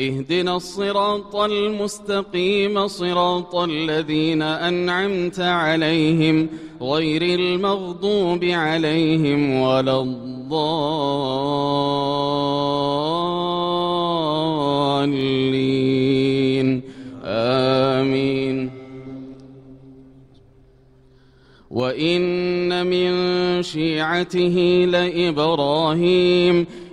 اهدنا الصراط المستقيم صراط الذين أنعمت عليهم غير المغضوب عليهم ولا الضالين. آمين. وإن من شيعته لإبراهيم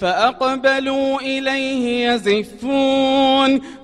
فأقبلوا إليه يزفون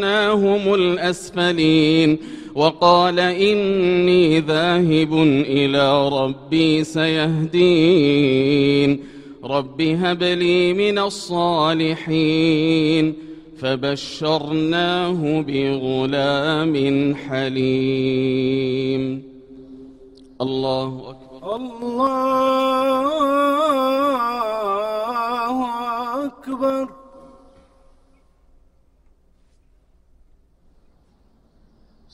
فجعلناهم الأسفلين وقال إني ذاهب إلى ربي سيهدين رب هب لي من الصالحين فبشرناه بغلام حليم الله أكبر الله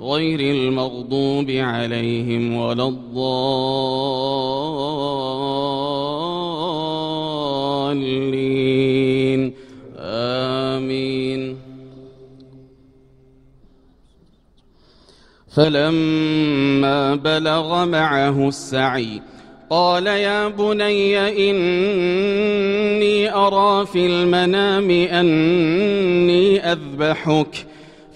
غير المغضوب عليهم ولا الضالين. آمين. فلما بلغ معه السعي قال يا بني إني أرى في المنام أني أذبحك.